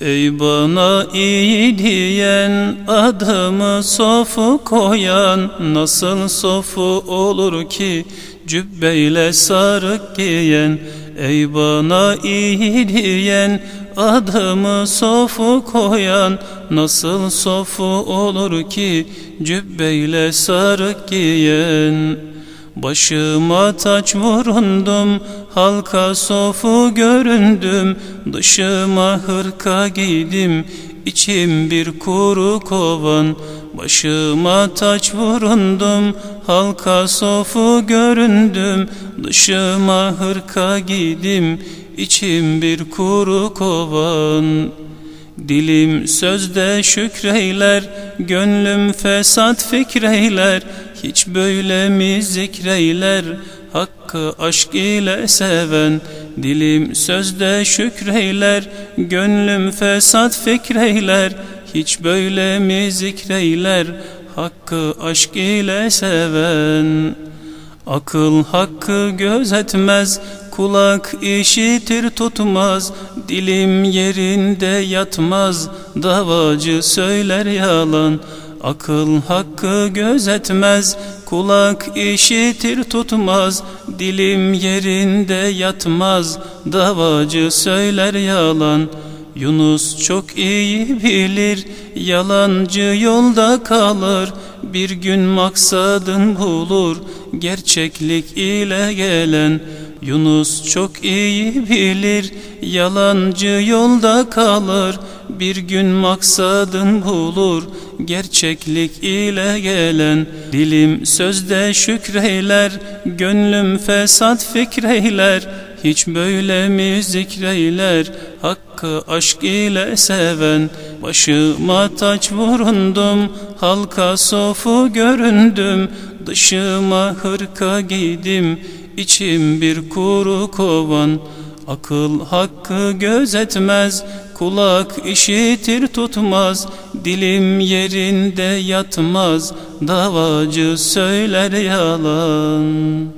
Ey bana iyi diyen adımı sofu koyan Nasıl sofu olur ki cübbeyle sarık giyen? Ey bana iyi diyen adımı sofu koyan Nasıl sofu olur ki cübbeyle sarık giyen Başıma taç vurundum, halka sofu göründüm, dışıma hırka giydim, içim bir kuru kovan. Başıma taç vurundum, halka sofu göründüm, dışıma hırka giydim, içim bir kuru kovan. Dilim sözde şükreyler, gönlüm fesat fikreyler, hiç böyle mi zikreyler, hakkı aşk ile seven. Dilim sözde şükreyler, gönlüm fesat fikreyler, hiç böyle mi zikreyler, hakkı aşk ile seven. Akıl hakkı gözetmez, kulak işitir tutmaz, dilim yerinde yatmaz, davacı söyler yalan. Akıl hakkı gözetmez, kulak işitir tutmaz, dilim yerinde yatmaz, davacı söyler yalan. Yunus çok iyi bilir, yalancı yolda kalır, bir gün maksadın bulur, gerçeklik ile gelen. Yunus çok iyi bilir, yalancı yolda kalır, bir gün maksadın bulur, gerçeklik ile gelen. Dilim sözde şükreyler, gönlüm fesat fikreyler, hiç böyle mi zikreyler, hakkı aşk ile seven. Başıma taç vurundum, halka sofu göründüm, dışıma hırka giydim, içim bir kuru kovan. Akıl hakkı gözetmez, kulak işitir tutmaz, dilim yerinde yatmaz, davacı söyler yalan.